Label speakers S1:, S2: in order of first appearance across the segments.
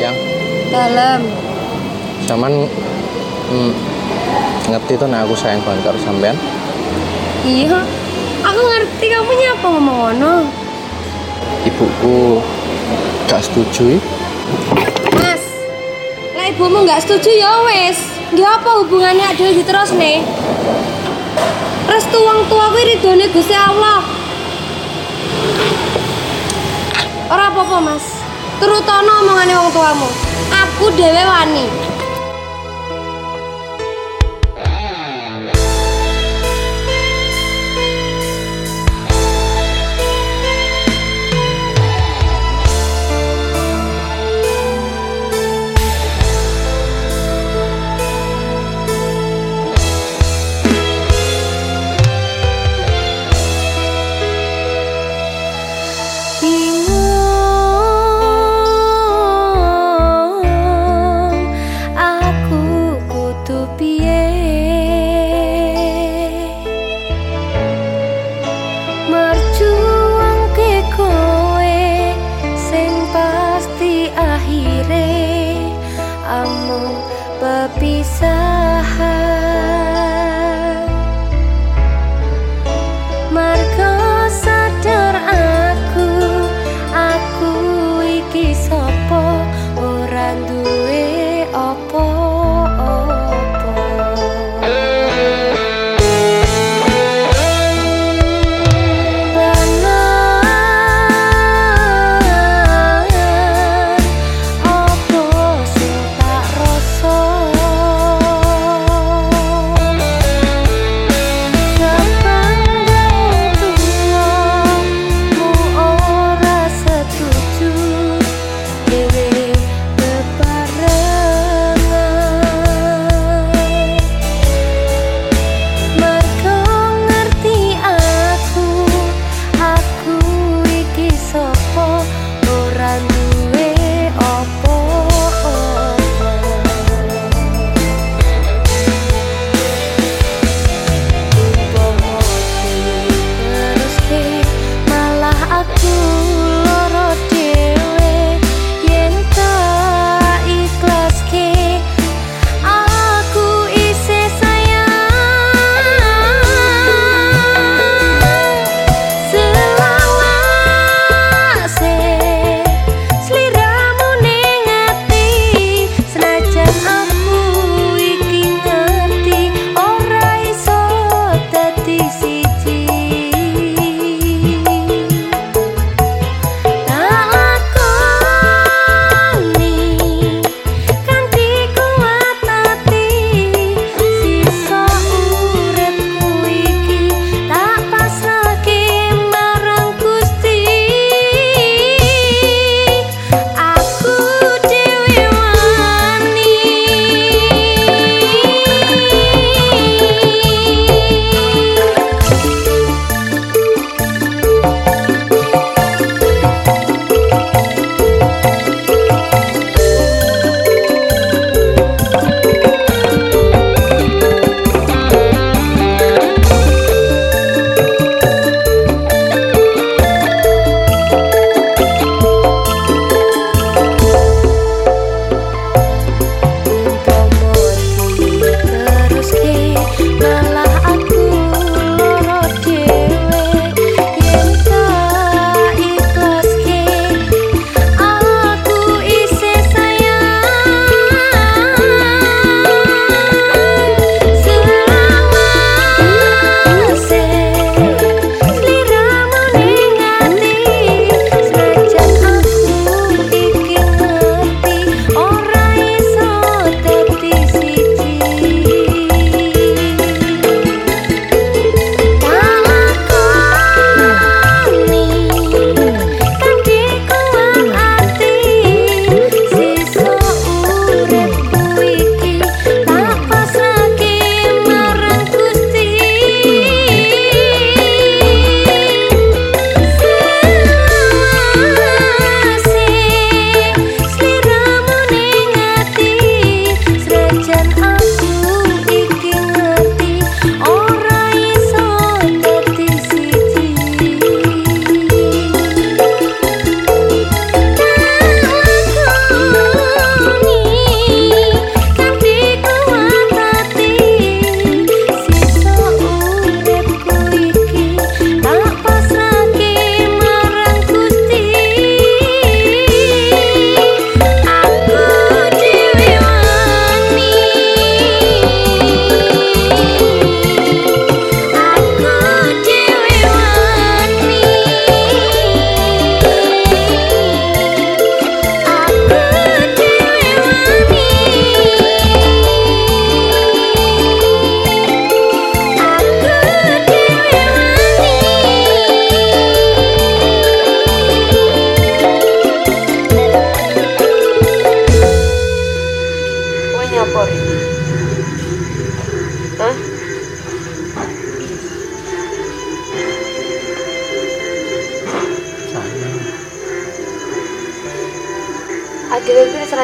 S1: Yang
S2: Dalam.
S1: zaman hmm, ngerti tuh nah aku sayang banget karo sampean.
S2: Iya. Aku ngerti kamu nyapa ngomong ngono.
S1: Ibuku gak setuju.
S2: Mas. Lah ibumu nggak setuju ya wes. Nggih apa hubungannya ada diterus nih? Restu wong tua kuwi ridone Gusti Allah. Ora apa-apa, Mas. Turutono omongane wong tuamu. Aku dhewe wani.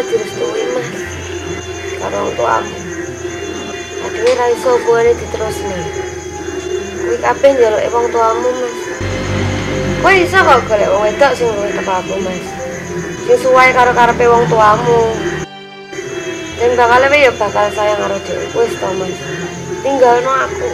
S3: Dhewe kuwi wis ra direstui Mas. Wong tuamu. Adewe ra iso hubungane diterusne. Kuwi kabeh njaluke wong tuamu Mas. Kowe iso kok golek wong wedok sing luwih teko aku Mas. Sing suwae karo karepe wong tuamu. Dan bakal ya bakal sayang karo dhewe wis to Mas. Tinggalno aku.